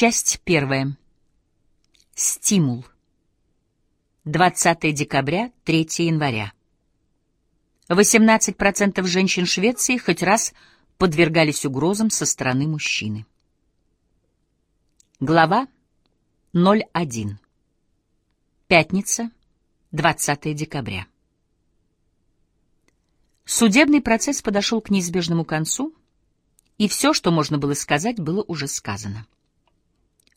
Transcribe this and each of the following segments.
Часть первая. Стимул. 20 декабря, 3 января. 18% женщин Швеции хоть раз подвергались угрозам со стороны мужчины. Глава 01. Пятница, 20 декабря. Судебный процесс подошел к неизбежному концу, и все, что можно было сказать, было уже сказано.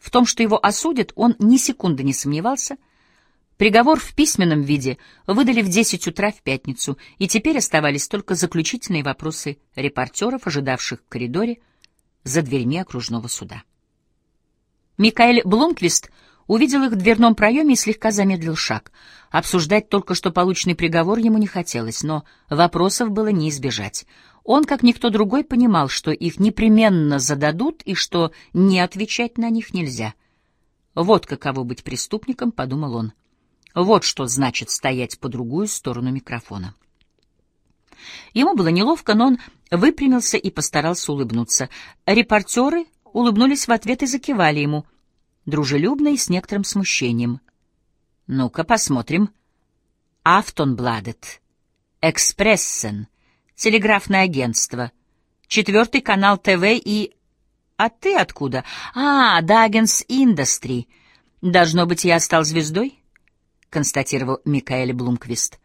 В том, что его осудят, он ни секунды не сомневался — Приговор в письменном виде выдали в 10 утра в пятницу, и теперь оставались только заключительные вопросы репортеров, ожидавших в коридоре за дверьми окружного суда. Микаэль Блумквист увидел их в дверном проеме и слегка замедлил шаг. Обсуждать только что полученный приговор ему не хотелось, но вопросов было не избежать. Он, как никто другой, понимал, что их непременно зададут и что не отвечать на них нельзя. «Вот каково быть преступником», — подумал он. Вот что значит стоять по другую сторону микрофона. Ему было неловко, но он выпрямился и постарался улыбнуться. Репортеры улыбнулись в ответ и закивали ему, дружелюбно и с некоторым смущением. «Ну-ка, посмотрим. Автонбладет, Экспрессен, телеграфное агентство, четвертый канал ТВ и... А ты откуда? А, Дагенс Индастри. Должно быть, я стал звездой?» констатировал Микаэль Блумквист.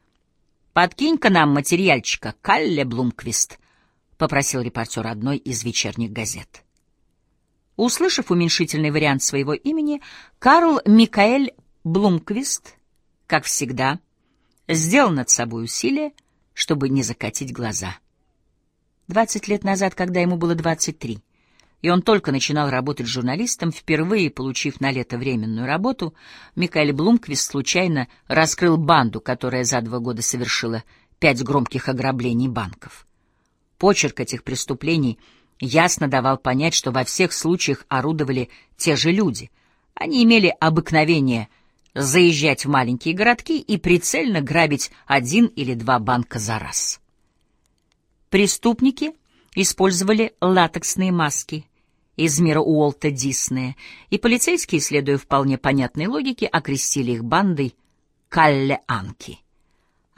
«Подкинь-ка нам материальчика, Калле Блумквист», — попросил репортер одной из вечерних газет. Услышав уменьшительный вариант своего имени, Карл Микаэль Блумквист, как всегда, сделал над собой усилие, чтобы не закатить глаза. Двадцать лет назад, когда ему было двадцать три, и он только начинал работать журналистом, впервые получив на лето временную работу, Микаэль Блумквист случайно раскрыл банду, которая за два года совершила пять громких ограблений банков. Почерк этих преступлений ясно давал понять, что во всех случаях орудовали те же люди. Они имели обыкновение заезжать в маленькие городки и прицельно грабить один или два банка за раз. Преступники использовали латексные маски из мира Уолта Диснея, и полицейские, следуя вполне понятной логике, окрестили их бандой Калле-Анки.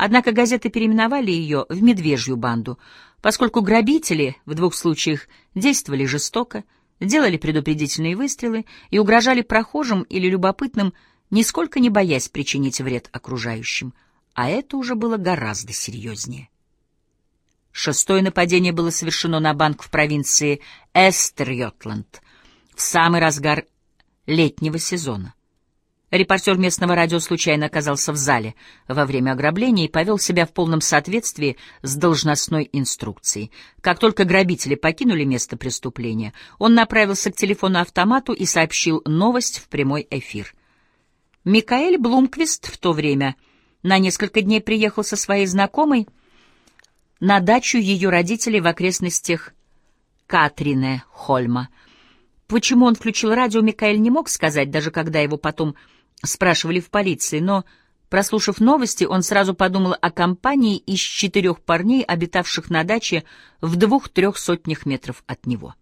Однако газеты переименовали ее в «Медвежью банду», поскольку грабители в двух случаях действовали жестоко, делали предупредительные выстрелы и угрожали прохожим или любопытным, нисколько не боясь причинить вред окружающим, а это уже было гораздо серьезнее. Шестое нападение было совершено на банк в провинции Эстерйотланд в самый разгар летнего сезона. Репортер местного радио случайно оказался в зале во время ограбления и повел себя в полном соответствии с должностной инструкцией. Как только грабители покинули место преступления, он направился к телефону-автомату и сообщил новость в прямой эфир. Микаэль Блумквист в то время на несколько дней приехал со своей знакомой — на дачу ее родителей в окрестностях Катрине Хольма. Почему он включил радио, Микаэль не мог сказать, даже когда его потом спрашивали в полиции, но, прослушав новости, он сразу подумал о компании из четырех парней, обитавших на даче в двух-трех сотнях метров от него.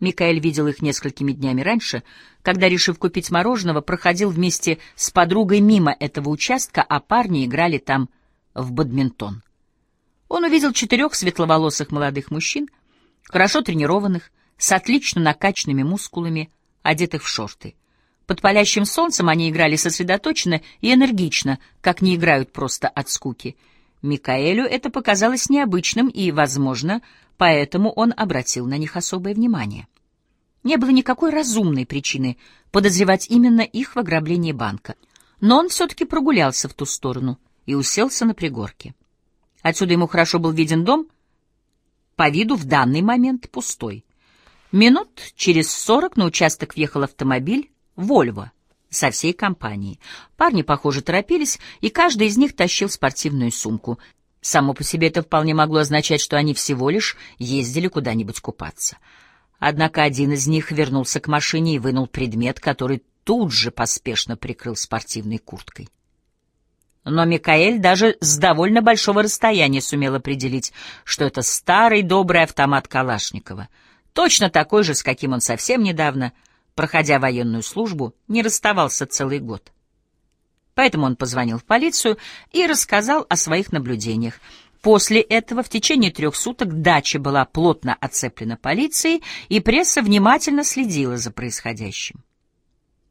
Микаэль видел их несколькими днями раньше, когда, решив купить мороженого, проходил вместе с подругой мимо этого участка, а парни играли там в бадминтон. Он увидел четырех светловолосых молодых мужчин, хорошо тренированных, с отлично накачанными мускулами, одетых в шорты. Под палящим солнцем они играли сосредоточенно и энергично, как не играют просто от скуки. Микаэлю это показалось необычным, и, возможно, поэтому он обратил на них особое внимание. Не было никакой разумной причины подозревать именно их в ограблении банка, но он все-таки прогулялся в ту сторону и уселся на пригорке. Отсюда ему хорошо был виден дом, по виду в данный момент пустой. Минут через сорок на участок въехал автомобиль «Вольво» со всей компанией. Парни, похоже, торопились, и каждый из них тащил спортивную сумку. Само по себе это вполне могло означать, что они всего лишь ездили куда-нибудь купаться. Однако один из них вернулся к машине и вынул предмет, который тут же поспешно прикрыл спортивной курткой. Но Микаэль даже с довольно большого расстояния сумел определить, что это старый добрый автомат Калашникова, точно такой же, с каким он совсем недавно проходя военную службу, не расставался целый год. Поэтому он позвонил в полицию и рассказал о своих наблюдениях. После этого в течение трех суток дача была плотно оцеплена полицией, и пресса внимательно следила за происходящим.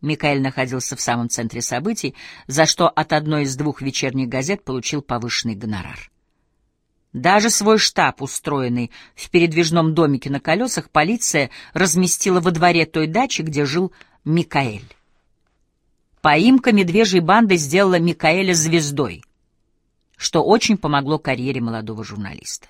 Микаэль находился в самом центре событий, за что от одной из двух вечерних газет получил повышенный гонорар. Даже свой штаб, устроенный в передвижном домике на колесах, полиция разместила во дворе той дачи, где жил Микаэль. Поимка медвежьей банды сделала Микаэля звездой, что очень помогло карьере молодого журналиста.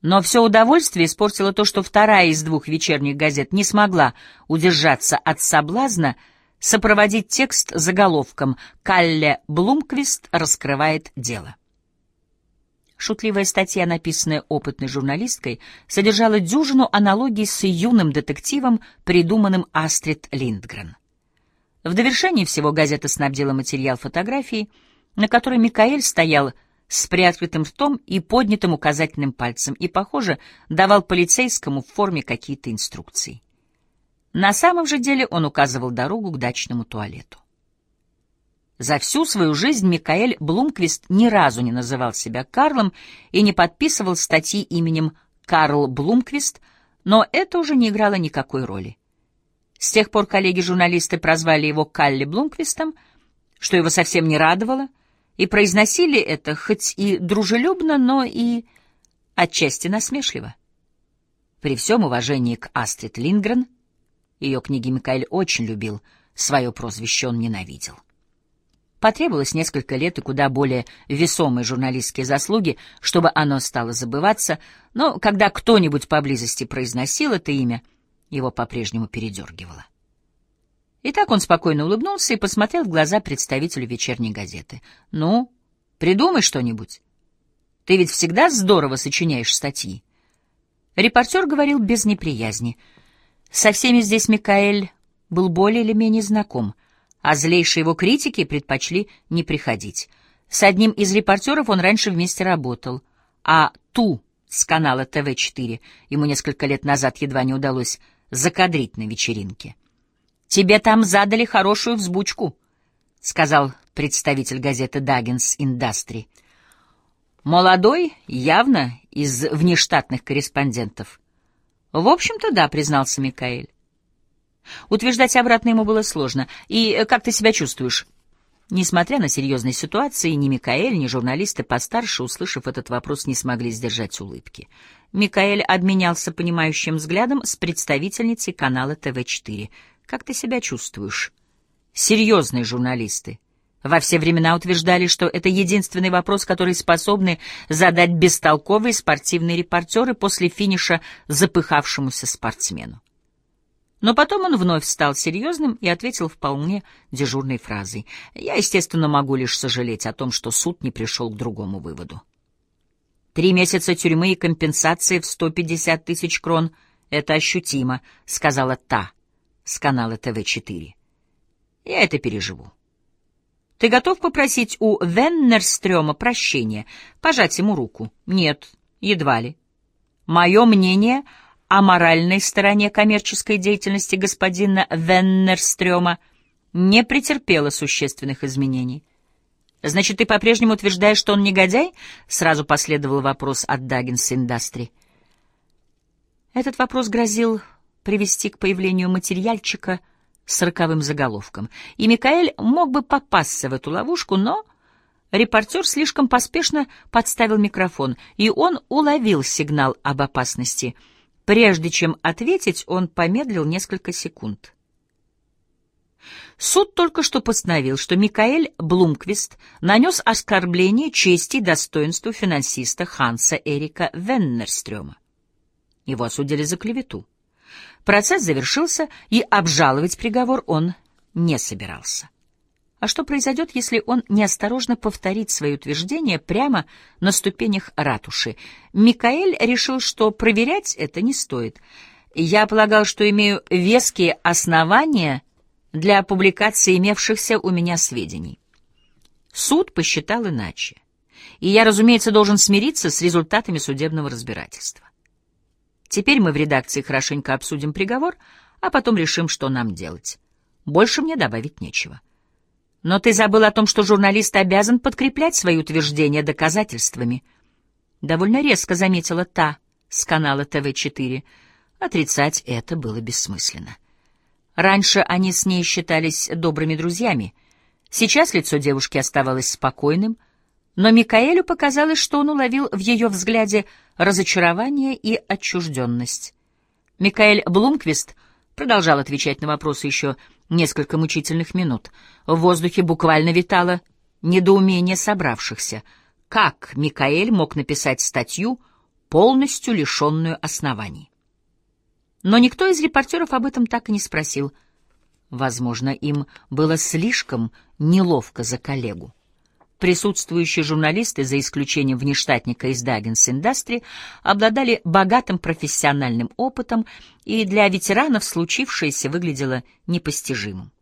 Но все удовольствие испортило то, что вторая из двух вечерних газет не смогла удержаться от соблазна сопроводить текст заголовком «Калле Блумквист раскрывает дело». Шутливая статья, написанная опытной журналисткой, содержала дюжину аналогий с юным детективом, придуманным Астрид Линдгрен. В довершении всего газета снабдила материал фотографии, на которой Микаэль стоял с приоткрытым ртом и поднятым указательным пальцем и, похоже, давал полицейскому в форме какие-то инструкции. На самом же деле он указывал дорогу к дачному туалету. За всю свою жизнь Микаэль Блумквист ни разу не называл себя Карлом и не подписывал статьи именем Карл Блумквист, но это уже не играло никакой роли. С тех пор коллеги-журналисты прозвали его Калли Блумквистом, что его совсем не радовало, и произносили это хоть и дружелюбно, но и отчасти насмешливо. При всем уважении к Астрид Лингрен, ее книги Микаэль очень любил, свое прозвище он ненавидел. Потребовалось несколько лет и куда более весомые журналистские заслуги, чтобы оно стало забываться, но когда кто-нибудь поблизости произносил это имя, его по-прежнему передергивало. Итак, он спокойно улыбнулся и посмотрел в глаза представителю вечерней газеты. «Ну, придумай что-нибудь. Ты ведь всегда здорово сочиняешь статьи». Репортер говорил без неприязни. Со всеми здесь Микаэль был более или менее знаком — а злейшие его критики предпочли не приходить. С одним из репортеров он раньше вместе работал, а ту с канала ТВ-4 ему несколько лет назад едва не удалось закадрить на вечеринке. «Тебе там задали хорошую взбучку», — сказал представитель газеты «Даггинс Индастри». «Молодой, явно из внештатных корреспондентов». «В общем-то, да», — признался Микаэль. Утверждать обратно ему было сложно. «И э, как ты себя чувствуешь?» Несмотря на серьезные ситуации, ни Микаэль, ни журналисты постарше, услышав этот вопрос, не смогли сдержать улыбки. Микаэль обменялся понимающим взглядом с представительницей канала ТВ-4. «Как ты себя чувствуешь?» Серьезные журналисты. Во все времена утверждали, что это единственный вопрос, который способны задать бестолковые спортивные репортеры после финиша запыхавшемуся спортсмену. Но потом он вновь стал серьезным и ответил вполне дежурной фразой. «Я, естественно, могу лишь сожалеть о том, что суд не пришел к другому выводу». «Три месяца тюрьмы и компенсации в 150 тысяч крон — это ощутимо», — сказала та с канала ТВ-4. «Я это переживу». «Ты готов попросить у Веннерстрёма прощения, пожать ему руку?» «Нет, едва ли». «Мое мнение — о моральной стороне коммерческой деятельности господина Веннерстрёма не претерпела существенных изменений. «Значит, ты по-прежнему утверждаешь, что он негодяй?» — сразу последовал вопрос от Даггинс Индастри. Этот вопрос грозил привести к появлению материальчика с роковым заголовком, и Микаэль мог бы попасться в эту ловушку, но... Репортер слишком поспешно подставил микрофон, и он уловил сигнал об опасности — Прежде чем ответить, он помедлил несколько секунд. Суд только что постановил, что Микаэль Блумквист нанес оскорбление чести и достоинству финансиста Ханса Эрика Веннерстрёма. Его осудили за клевету. Процесс завершился, и обжаловать приговор он не собирался. А что произойдет, если он неосторожно повторит свои утверждения прямо на ступенях ратуши? Микаэль решил, что проверять это не стоит. Я полагал, что имею веские основания для публикации имевшихся у меня сведений. Суд посчитал иначе. И я, разумеется, должен смириться с результатами судебного разбирательства. Теперь мы в редакции хорошенько обсудим приговор, а потом решим, что нам делать. Больше мне добавить нечего. Но ты забыл о том, что журналист обязан подкреплять свои утверждения доказательствами. Довольно резко заметила та с канала ТВ-4. Отрицать это было бессмысленно. Раньше они с ней считались добрыми друзьями. Сейчас лицо девушки оставалось спокойным, но Микаэлю показалось, что он уловил в ее взгляде разочарование и отчужденность. Микаэль Блумквист продолжал отвечать на вопросы еще несколько мучительных минут. В воздухе буквально витало недоумение собравшихся. Как Микаэль мог написать статью, полностью лишенную оснований? Но никто из репортеров об этом так и не спросил. Возможно, им было слишком неловко за коллегу. Присутствующие журналисты, за исключением внештатника из Dagens Industry, обладали богатым профессиональным опытом, и для ветеранов случившееся выглядело непостижимым.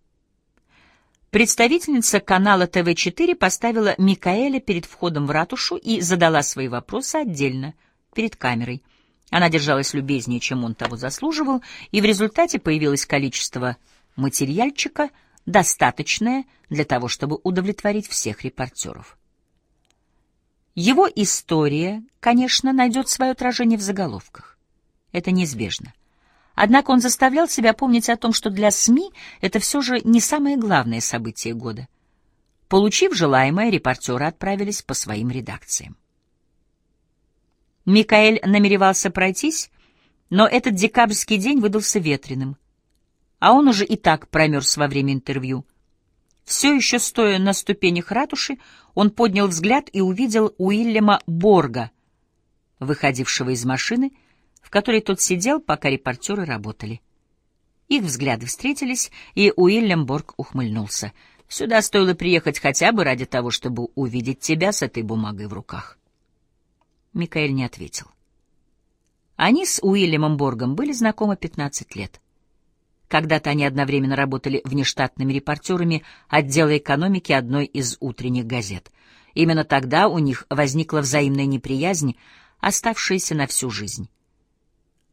Представительница канала ТВ-4 поставила Микаэля перед входом в ратушу и задала свои вопросы отдельно, перед камерой. Она держалась любезнее, чем он того заслуживал, и в результате появилось количество материальчика — достаточное для того, чтобы удовлетворить всех репортеров. Его история, конечно, найдет свое отражение в заголовках. Это неизбежно. Однако он заставлял себя помнить о том, что для СМИ это все же не самое главное событие года. Получив желаемое, репортеры отправились по своим редакциям. Микаэль намеревался пройтись, но этот декабрьский день выдался ветреным а он уже и так промерз во время интервью. Все еще стоя на ступенях ратуши, он поднял взгляд и увидел Уильяма Борга, выходившего из машины, в которой тот сидел, пока репортеры работали. Их взгляды встретились, и Уильям Борг ухмыльнулся. «Сюда стоило приехать хотя бы ради того, чтобы увидеть тебя с этой бумагой в руках». Микаэль не ответил. Они с Уильямом Боргом были знакомы 15 лет. Когда-то они одновременно работали внештатными репортерами отдела экономики одной из утренних газет. Именно тогда у них возникла взаимная неприязнь, оставшаяся на всю жизнь.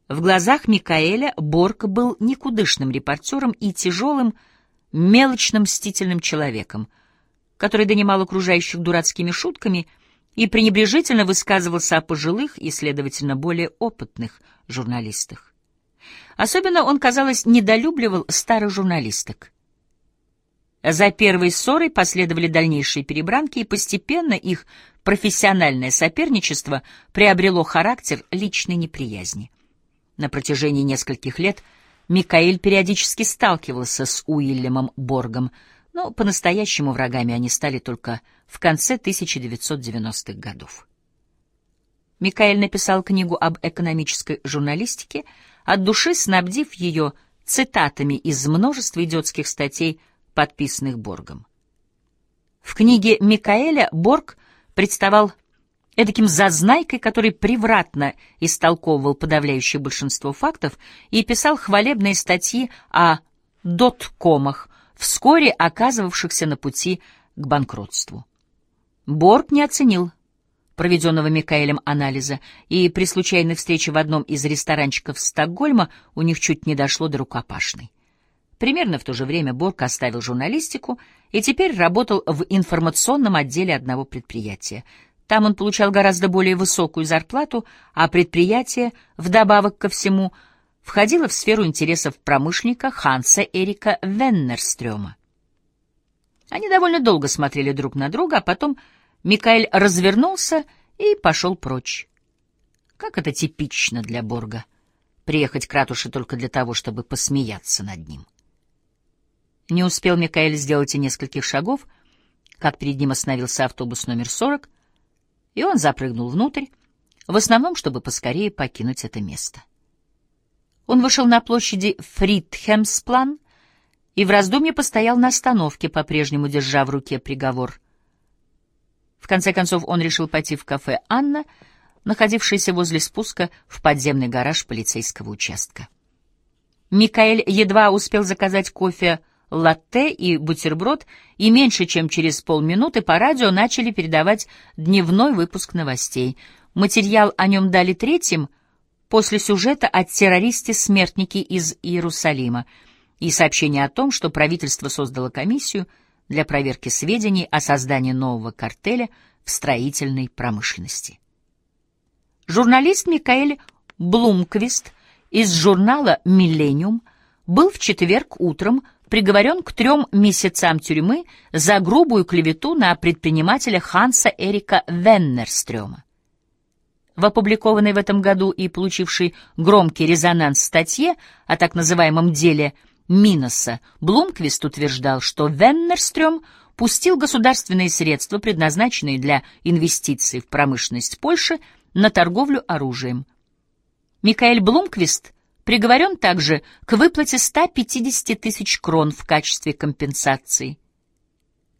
В глазах Микаэля Борг был никудышным репортером и тяжелым, мелочным, мстительным человеком, который донимал окружающих дурацкими шутками и пренебрежительно высказывался о пожилых и, следовательно, более опытных журналистах. Особенно он, казалось, недолюбливал старых журналисток. За первой ссорой последовали дальнейшие перебранки, и постепенно их профессиональное соперничество приобрело характер личной неприязни. На протяжении нескольких лет Микаэль периодически сталкивался с Уильямом Боргом, но по-настоящему врагами они стали только в конце 1990-х годов. Микаэль написал книгу об экономической журналистике — от души снабдив ее цитатами из множества идиотских статей, подписанных Боргом. В книге Микаэля Борг представал эдаким зазнайкой, который превратно истолковывал подавляющее большинство фактов и писал хвалебные статьи о доткомах, вскоре оказывавшихся на пути к банкротству. Борг не оценил проведенного Микаэлем анализа, и при случайной встрече в одном из ресторанчиков Стокгольма у них чуть не дошло до рукопашной. Примерно в то же время Борг оставил журналистику и теперь работал в информационном отделе одного предприятия. Там он получал гораздо более высокую зарплату, а предприятие, вдобавок ко всему, входило в сферу интересов промышленника Ханса Эрика Веннерстрёма. Они довольно долго смотрели друг на друга, а потом Микаэль развернулся и пошел прочь. Как это типично для Борга — приехать к ратуше только для того, чтобы посмеяться над ним. Не успел Микаэль сделать и нескольких шагов, как перед ним остановился автобус номер 40, и он запрыгнул внутрь, в основном, чтобы поскорее покинуть это место. Он вышел на площади Фридхемсплан и в раздумье постоял на остановке, по-прежнему держа в руке приговор — в конце концов он решил пойти в кафе «Анна», находившееся возле спуска в подземный гараж полицейского участка. Микаэль едва успел заказать кофе латте и бутерброд, и меньше чем через полминуты по радио начали передавать дневной выпуск новостей. Материал о нем дали третьим после сюжета о террористе-смертнике из Иерусалима и сообщения о том, что правительство создало комиссию для проверки сведений о создании нового картеля в строительной промышленности. Журналист Микаэль Блумквист из журнала «Миллениум» был в четверг утром приговорен к трем месяцам тюрьмы за грубую клевету на предпринимателя Ханса Эрика Веннерстрёма. В опубликованной в этом году и получившей громкий резонанс статье о так называемом деле Миноса, Блумквист утверждал, что Веннерстрём пустил государственные средства, предназначенные для инвестиций в промышленность Польши, на торговлю оружием. Микаэль Блумквист приговорен также к выплате 150 тысяч крон в качестве компенсации.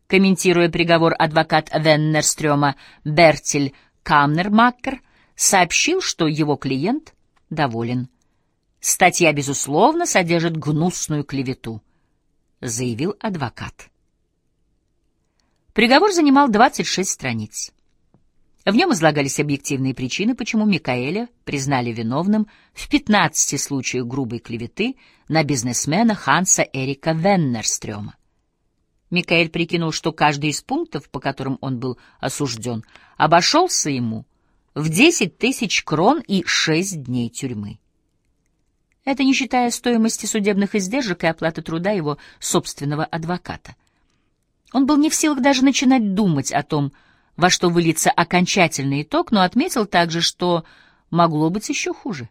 Комментируя приговор, адвокат Веннерстрёма Бертель Камнермаккер сообщил, что его клиент доволен. Статья, безусловно, содержит гнусную клевету, заявил адвокат. Приговор занимал 26 страниц. В нем излагались объективные причины, почему Микаэля признали виновным в 15 случаях грубой клеветы на бизнесмена Ханса Эрика Веннерстрёма. Микаэль прикинул, что каждый из пунктов, по которым он был осужден, обошелся ему в 10 тысяч крон и 6 дней тюрьмы. Это не считая стоимости судебных издержек и оплаты труда его собственного адвоката. Он был не в силах даже начинать думать о том, во что выльется окончательный итог, но отметил также, что могло быть еще хуже.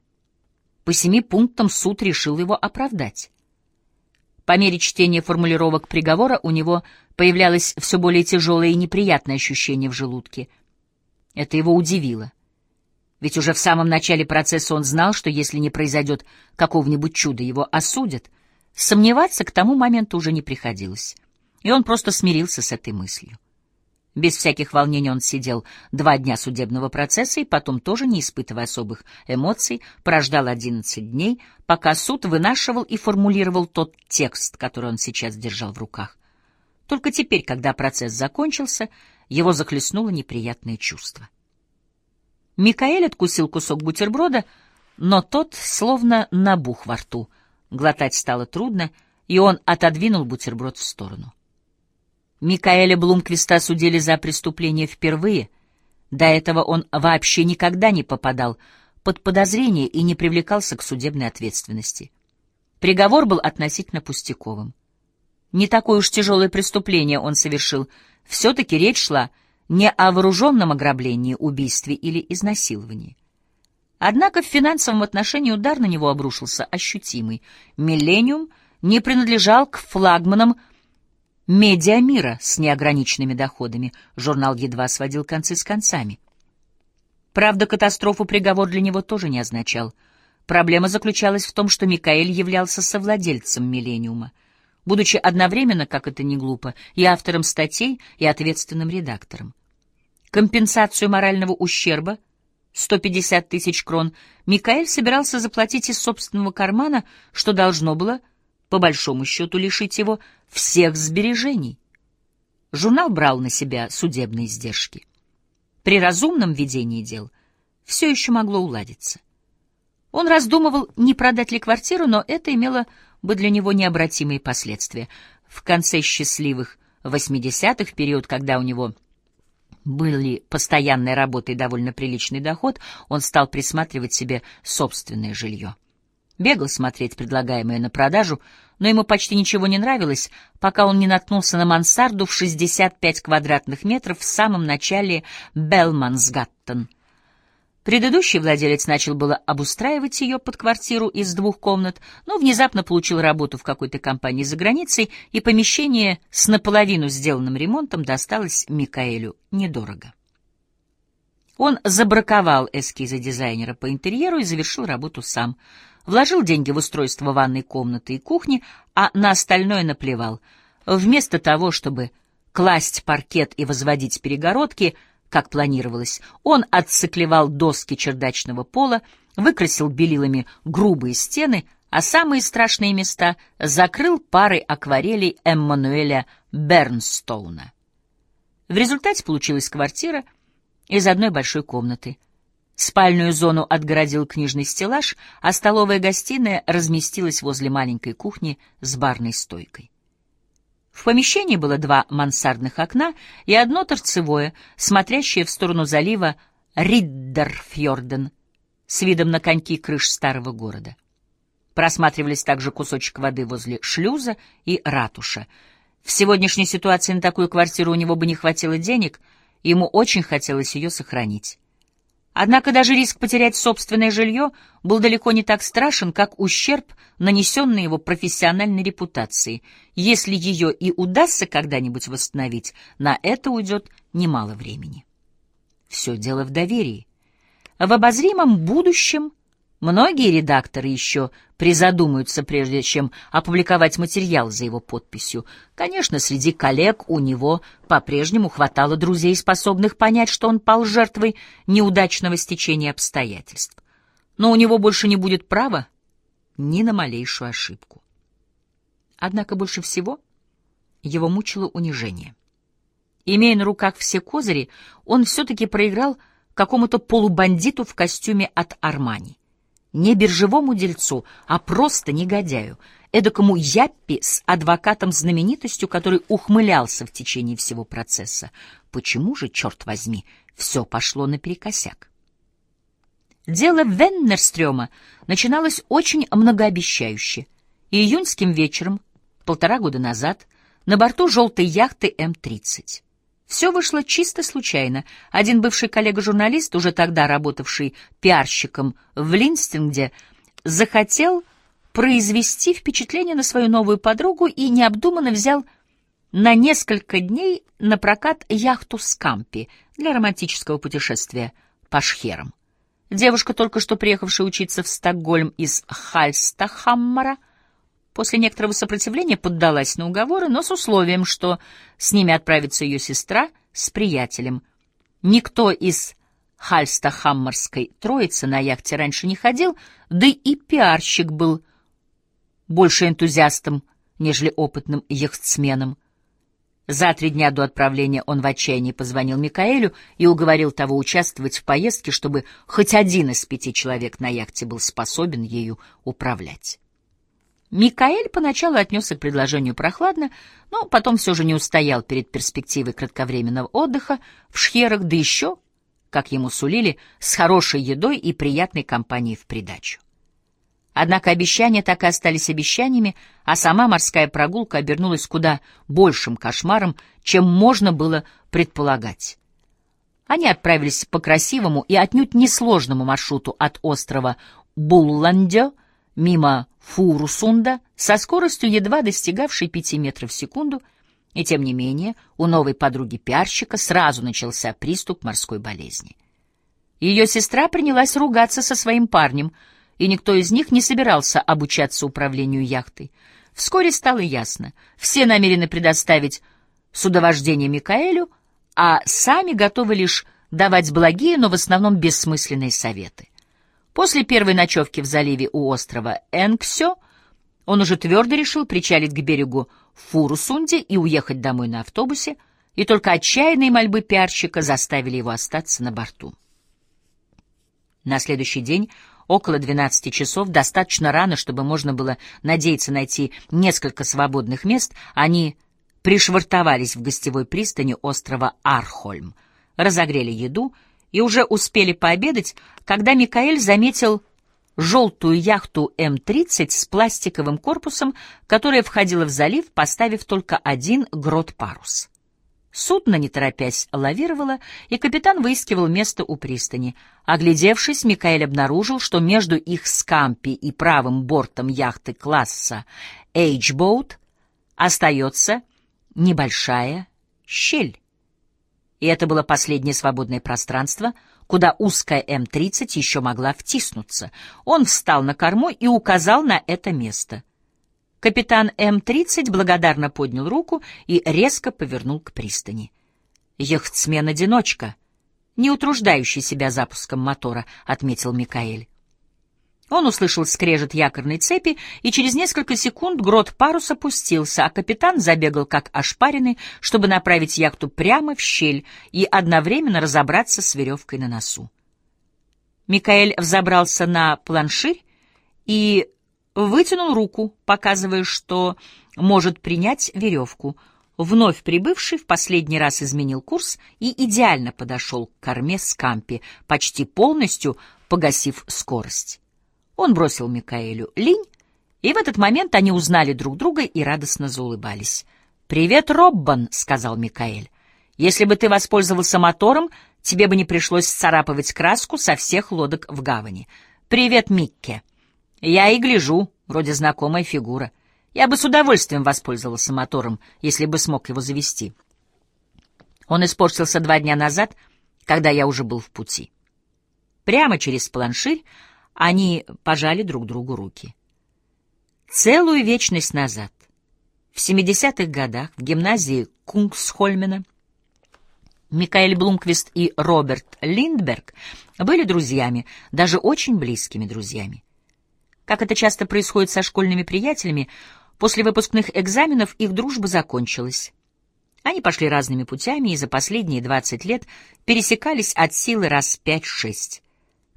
По семи пунктам суд решил его оправдать. По мере чтения формулировок приговора у него появлялось все более тяжелое и неприятное ощущение в желудке. Это его удивило. Ведь уже в самом начале процесса он знал, что если не произойдет какого-нибудь чуда, его осудят. Сомневаться к тому моменту уже не приходилось. И он просто смирился с этой мыслью. Без всяких волнений он сидел два дня судебного процесса и потом, тоже не испытывая особых эмоций, прождал одиннадцать дней, пока суд вынашивал и формулировал тот текст, который он сейчас держал в руках. Только теперь, когда процесс закончился, его захлестнуло неприятное чувство. Микаэль откусил кусок бутерброда, но тот словно набух во рту. Глотать стало трудно, и он отодвинул бутерброд в сторону. Микаэля Блумквиста судили за преступление впервые. До этого он вообще никогда не попадал под подозрение и не привлекался к судебной ответственности. Приговор был относительно пустяковым. Не такое уж тяжелое преступление он совершил. Все-таки речь шла не о вооруженном ограблении, убийстве или изнасиловании. Однако в финансовом отношении удар на него обрушился ощутимый. «Миллениум» не принадлежал к флагманам медиа мира с неограниченными доходами. Журнал едва сводил концы с концами. Правда, катастрофу приговор для него тоже не означал. Проблема заключалась в том, что Микаэль являлся совладельцем «Миллениума», будучи одновременно, как это не глупо, и автором статей, и ответственным редактором. Компенсацию морального ущерба — 150 тысяч крон — Микаэль собирался заплатить из собственного кармана, что должно было — по большому счету лишить его всех сбережений. Журнал брал на себя судебные издержки. При разумном ведении дел все еще могло уладиться. Он раздумывал, не продать ли квартиру, но это имело бы для него необратимые последствия. В конце счастливых 80-х, в период, когда у него были постоянная работа и довольно приличный доход, он стал присматривать себе собственное жилье. Бегал смотреть предлагаемое на продажу, но ему почти ничего не нравилось, пока он не наткнулся на мансарду в 65 квадратных метров в самом начале Белмансгаттен. Предыдущий владелец начал было обустраивать ее под квартиру из двух комнат, но внезапно получил работу в какой-то компании за границей, и помещение с наполовину сделанным ремонтом досталось Микаэлю недорого. Он забраковал эскизы дизайнера по интерьеру и завершил работу сам — вложил деньги в устройство ванной комнаты и кухни, а на остальное наплевал. Вместо того, чтобы класть паркет и возводить перегородки, как планировалось, он отциклевал доски чердачного пола, выкрасил белилами грубые стены, а самые страшные места закрыл парой акварелей Эммануэля Бернстоуна. В результате получилась квартира из одной большой комнаты — Спальную зону отгородил книжный стеллаж, а столовая гостиная разместилась возле маленькой кухни с барной стойкой. В помещении было два мансардных окна и одно торцевое, смотрящее в сторону залива Риддерфьорден с видом на коньки крыш старого города. Просматривались также кусочек воды возле шлюза и ратуша. В сегодняшней ситуации на такую квартиру у него бы не хватило денег, ему очень хотелось ее сохранить. Однако даже риск потерять собственное жилье был далеко не так страшен, как ущерб, нанесенный его профессиональной репутации. Если ее и удастся когда-нибудь восстановить, на это уйдет немало времени. Все дело в доверии. В обозримом будущем Многие редакторы еще призадумаются, прежде чем опубликовать материал за его подписью. Конечно, среди коллег у него по-прежнему хватало друзей, способных понять, что он пал жертвой неудачного стечения обстоятельств. Но у него больше не будет права ни на малейшую ошибку. Однако больше всего его мучило унижение. Имея на руках все козыри, он все-таки проиграл какому-то полубандиту в костюме от Армани не биржевому дельцу, а просто негодяю, эдакому Яппи с адвокатом-знаменитостью, который ухмылялся в течение всего процесса. Почему же, черт возьми, все пошло наперекосяк? Дело Веннерстрёма начиналось очень многообещающе. И июньским вечером, полтора года назад, на борту желтой яхты М-30. Все вышло чисто случайно. Один бывший коллега-журналист, уже тогда работавший пиарщиком в Линстинге, захотел произвести впечатление на свою новую подругу и необдуманно взял на несколько дней на прокат яхту «Скампи» для романтического путешествия по шхерам. Девушка, только что приехавшая учиться в Стокгольм из Хальстахаммара, После некоторого сопротивления поддалась на уговоры, но с условием, что с ними отправится ее сестра с приятелем. Никто из Хальстахаммарской троицы на яхте раньше не ходил, да и пиарщик был больше энтузиастом, нежели опытным яхтсменом. За три дня до отправления он в отчаянии позвонил Микаэлю и уговорил того участвовать в поездке, чтобы хоть один из пяти человек на яхте был способен ею управлять. Микаэль поначалу отнесся к предложению прохладно, но потом все же не устоял перед перспективой кратковременного отдыха в шхерах, да еще, как ему сулили, с хорошей едой и приятной компанией в придачу. Однако обещания так и остались обещаниями, а сама морская прогулка обернулась куда большим кошмаром, чем можно было предполагать. Они отправились по красивому и отнюдь несложному маршруту от острова Булландё мимо Фурусунда со скоростью едва достигавшей пяти метров в секунду, и тем не менее у новой подруги пиарщика сразу начался приступ морской болезни. Ее сестра принялась ругаться со своим парнем, и никто из них не собирался обучаться управлению яхтой. Вскоре стало ясно, все намерены предоставить судовождение Микаэлю, а сами готовы лишь давать благие, но в основном бессмысленные советы. После первой ночевки в заливе у острова Энксё он уже твердо решил причалить к берегу Фурусунде и уехать домой на автобусе, и только отчаянные мольбы пиарщика заставили его остаться на борту. На следующий день, около 12 часов, достаточно рано, чтобы можно было надеяться найти несколько свободных мест, они пришвартовались в гостевой пристани острова Архольм, разогрели еду — и уже успели пообедать, когда Микаэль заметил желтую яхту М-30 с пластиковым корпусом, которая входила в залив, поставив только один грот-парус. Судно, не торопясь, лавировало, и капитан выискивал место у пристани. Оглядевшись, Микаэль обнаружил, что между их скампи и правым бортом яхты класса H-Boat остается небольшая щель и это было последнее свободное пространство, куда узкая М-30 еще могла втиснуться. Он встал на корму и указал на это место. Капитан М-30 благодарно поднял руку и резко повернул к пристани. «Яхтсмен-одиночка, не утруждающий себя запуском мотора», — отметил Микаэль. Он услышал скрежет якорной цепи, и через несколько секунд грот парус опустился, а капитан забегал как ошпаренный, чтобы направить яхту прямо в щель и одновременно разобраться с веревкой на носу. Микаэль взобрался на планширь и вытянул руку, показывая, что может принять веревку. Вновь прибывший в последний раз изменил курс и идеально подошел к корме Скампи, почти полностью погасив скорость. Он бросил Микаэлю линь, и в этот момент они узнали друг друга и радостно заулыбались. «Привет, Роббан», — сказал Микаэль. «Если бы ты воспользовался мотором, тебе бы не пришлось царапывать краску со всех лодок в гавани. Привет, Микке. Я и гляжу, вроде знакомая фигура. Я бы с удовольствием воспользовался мотором, если бы смог его завести. Он испортился два дня назад, когда я уже был в пути. Прямо через планширь они пожали друг другу руки. Целую вечность назад, в 70-х годах, в гимназии Кунгсхольмена, Микаэль Блумквист и Роберт Линдберг были друзьями, даже очень близкими друзьями. Как это часто происходит со школьными приятелями, после выпускных экзаменов их дружба закончилась. Они пошли разными путями и за последние 20 лет пересекались от силы раз пять-шесть.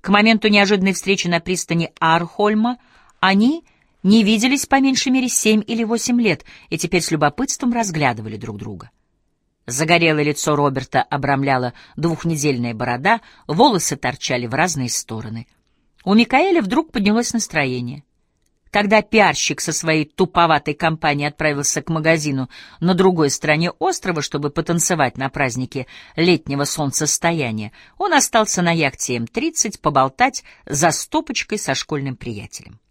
К моменту неожиданной встречи на пристани Архольма они не виделись по меньшей мере семь или восемь лет и теперь с любопытством разглядывали друг друга. Загорелое лицо Роберта обрамляла двухнедельная борода, волосы торчали в разные стороны. У Микаэля вдруг поднялось настроение. Когда пиарщик со своей туповатой компанией отправился к магазину на другой стороне острова, чтобы потанцевать на празднике летнего солнцестояния, он остался на яхте М-30 поболтать за стопочкой со школьным приятелем.